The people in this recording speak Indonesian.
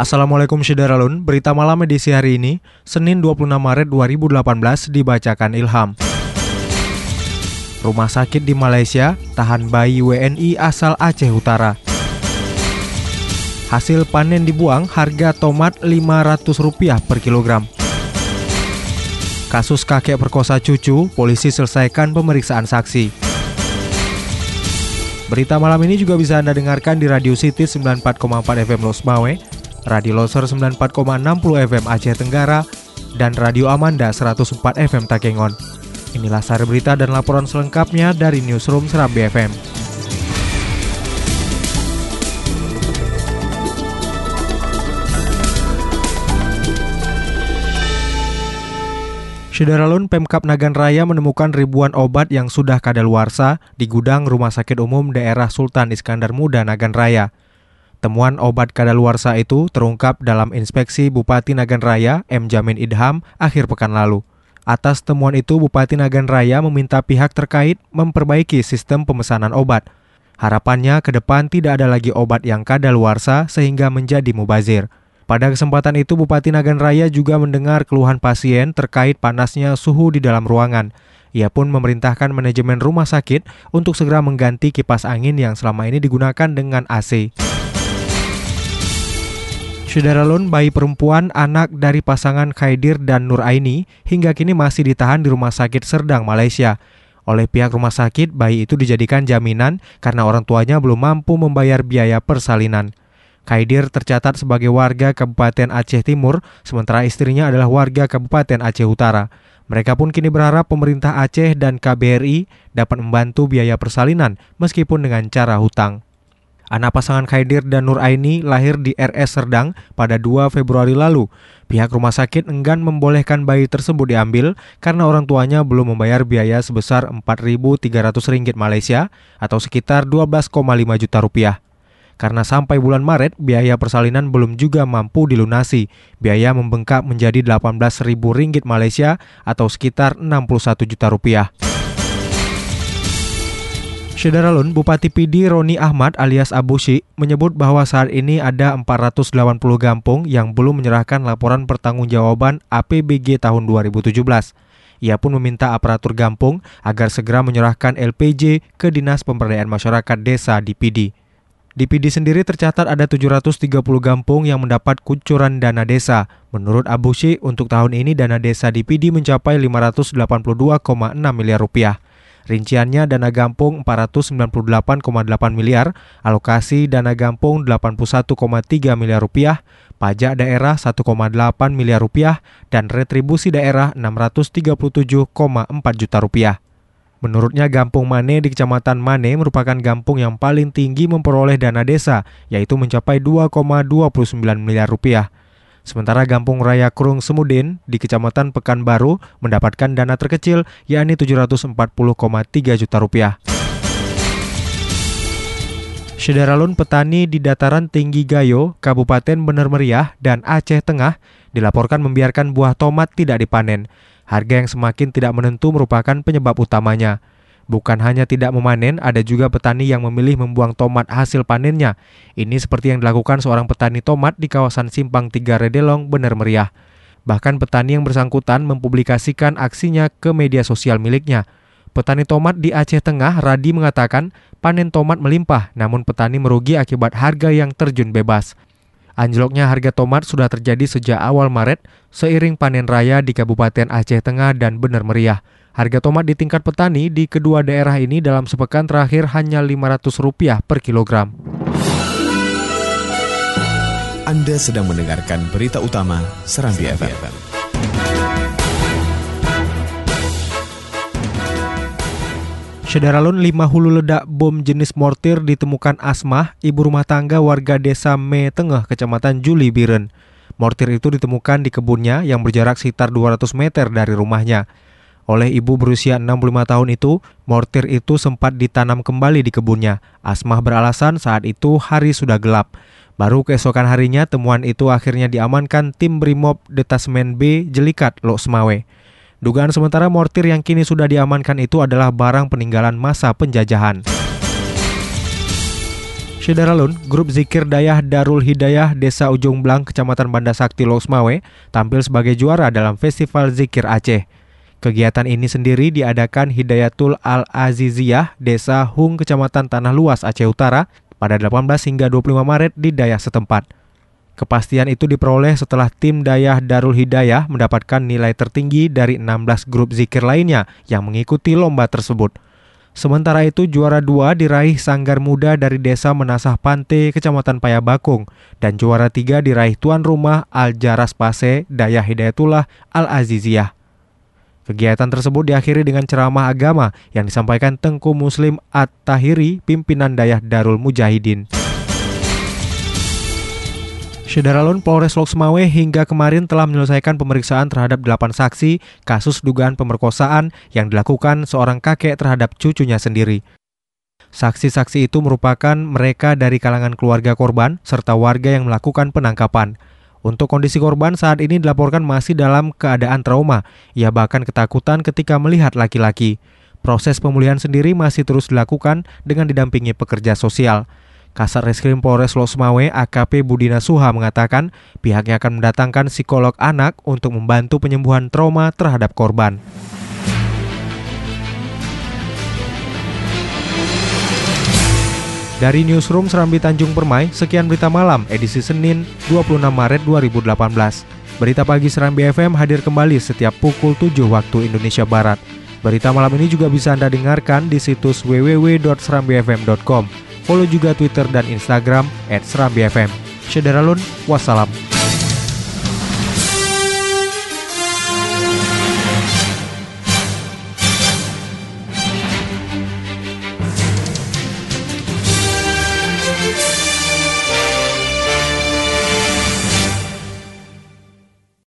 Assalamualaikum Syederalun, berita malam edisi hari ini, Senin 26 Maret 2018 dibacakan Ilham. Rumah sakit di Malaysia tahan bayi WNI asal Aceh Utara. Hasil panen dibuang harga tomat Rp500 per kilogram. Kasus kakek perkosa cucu, polisi selesaikan pemeriksaan saksi. Berita malam ini juga bisa Anda dengarkan di Radio City 94,4 FM Los Mawe, Radio Loser 94,60 FM Aceh Tenggara, dan Radio Amanda 104 FM Takengon. Inilah sari berita dan laporan selengkapnya dari Newsroom Serambi FM. Syederalun Pemkap Nagan Raya menemukan ribuan obat yang sudah kadaluarsa di gudang Rumah Sakit Umum Daerah Sultan Iskandar Muda Nagan Raya. Temuan obat kadaluarsa itu terungkap dalam inspeksi Bupati Nagan Raya M. Jamin Idham akhir pekan lalu. Atas temuan itu, Bupati Nagan Raya meminta pihak terkait memperbaiki sistem pemesanan obat. Harapannya ke depan tidak ada lagi obat yang kadaluarsa sehingga menjadi mubazir. Pada kesempatan itu, Bupati Nagan Raya juga mendengar keluhan pasien terkait panasnya suhu di dalam ruangan. Ia pun memerintahkan manajemen rumah sakit untuk segera mengganti kipas angin yang selama ini digunakan dengan AC. Syederalun bayi perempuan anak dari pasangan Khaidir dan Nur Aini hingga kini masih ditahan di Rumah Sakit Serdang, Malaysia. Oleh pihak rumah sakit, bayi itu dijadikan jaminan karena orang tuanya belum mampu membayar biaya persalinan. Khaidir tercatat sebagai warga Kabupaten Aceh Timur, sementara istrinya adalah warga Kabupaten Aceh Utara. Mereka pun kini berharap pemerintah Aceh dan KBRI dapat membantu biaya persalinan meskipun dengan cara hutang. Anak pasangan Khaidir dan Nur Aini lahir di RS Serdang pada 2 Februari lalu. Pihak rumah sakit enggan membolehkan bayi tersebut diambil karena orang tuanya belum membayar biaya sebesar Rp4.300 Malaysia atau sekitar 12,5 juta rupiah. Karena sampai bulan Maret, biaya persalinan belum juga mampu dilunasi. Biaya membengkak menjadi Rp18.000 Malaysia atau sekitar 61 juta rupiah. Syederalun, Bupati PD Roni Ahmad alias Abushi menyebut bahwa saat ini ada 480 kampung yang belum menyerahkan laporan pertanggungjawaban APBG tahun 2017. Ia pun meminta aparatur kampung agar segera menyerahkan LPJ ke Dinas Pemberdayaan Masyarakat Desa di PD. Di PD sendiri tercatat ada 730 kampung yang mendapat kucuran dana desa. Menurut Abushi, untuk tahun ini dana desa di PD mencapai 582,6 miliar rupiah. Rinciannya dana gampung 498,8 miliar, alokasi dana gampung 81,3 miliar rupiah, pajak daerah 1,8 miliar rupiah, dan retribusi daerah 637,4 juta rupiah. Menurutnya Gampung Mane di Kecamatan Mane merupakan gampung yang paling tinggi memperoleh dana desa, yaitu mencapai 2,29 miliar rupiah. Sementara Gampung Raya Krung Semudin di Kecamatan Pekanbaru mendapatkan dana terkecil, yakni 740,3 juta rupiah. Syederalun petani di dataran tinggi Gayo, Kabupaten Bener Meriah, dan Aceh Tengah dilaporkan membiarkan buah tomat tidak dipanen. Harga yang semakin tidak menentu merupakan penyebab utamanya. Bukan hanya tidak memanen, ada juga petani yang memilih membuang tomat hasil panennya. Ini seperti yang dilakukan seorang petani tomat di kawasan Simpang 3 Redelong, Bener Meriah. Bahkan petani yang bersangkutan mempublikasikan aksinya ke media sosial miliknya. Petani tomat di Aceh Tengah, Radi mengatakan panen tomat melimpah, namun petani merugi akibat harga yang terjun bebas. Anjloknya harga tomat sudah terjadi sejak awal Maret seiring panen raya di Kabupaten Aceh Tengah dan Bener Meriah. Harga tomat di tingkat petani di kedua daerah ini dalam sepekan terakhir hanya Rp500 per kilogram. Anda sedang mendengarkan berita utama Serambi FM. Sederalun lima hulu ledak bom jenis mortir ditemukan Asmah, ibu rumah tangga warga desa Me Tengah, kecamatan Juli Biren. Mortir itu ditemukan di kebunnya yang berjarak sekitar 200 meter dari rumahnya. Oleh ibu berusia 65 tahun itu, mortir itu sempat ditanam kembali di kebunnya. Asmah beralasan saat itu hari sudah gelap. Baru keesokan harinya temuan itu akhirnya diamankan tim Brimob Detasmen B Jelikat Lok Semawe. Dugaan sementara mortir yang kini sudah diamankan itu adalah barang peninggalan masa penjajahan. Syederalun, grup zikir dayah Darul Hidayah Desa Ujung Blang, Kecamatan Banda Sakti Losmawe, tampil sebagai juara dalam Festival Zikir Aceh. Kegiatan ini sendiri diadakan Hidayatul Al-Aziziyah, Desa Hung, Kecamatan Tanah Luas, Aceh Utara, pada 18 hingga 25 Maret di dayah setempat. Kepastian itu diperoleh setelah tim Dayah Darul Hidayah mendapatkan nilai tertinggi dari 16 grup zikir lainnya yang mengikuti lomba tersebut. Sementara itu juara dua diraih Sanggar Muda dari Desa Menasah Pante, Kecamatan Payabakung, dan juara tiga diraih tuan rumah Al Jaras Pase, Dayah Hidayatullah Al Aziziyah. Kegiatan tersebut diakhiri dengan ceramah agama yang disampaikan Tengku Muslim At-Tahiri, pimpinan Dayah Darul Mujahidin. Syederalun Polres Loksmawe hingga kemarin telah menyelesaikan pemeriksaan terhadap 8 saksi kasus dugaan pemerkosaan yang dilakukan seorang kakek terhadap cucunya sendiri. Saksi-saksi itu merupakan mereka dari kalangan keluarga korban serta warga yang melakukan penangkapan. Untuk kondisi korban saat ini dilaporkan masih dalam keadaan trauma. Ia bahkan ketakutan ketika melihat laki-laki. Proses pemulihan sendiri masih terus dilakukan dengan didampingi pekerja sosial. Kasar Reskrim Polres Losmawe AKP Budina Suha mengatakan pihaknya akan mendatangkan psikolog anak untuk membantu penyembuhan trauma terhadap korban. Dari Newsroom Serambi Tanjung Permai, sekian berita malam edisi Senin 26 Maret 2018. Berita pagi Serambi FM hadir kembali setiap pukul 7 waktu Indonesia Barat. Berita malam ini juga bisa Anda dengarkan di situs www.serambifm.com. Follow juga Twitter dan Instagram @serambifm. Syederalun, wassalam.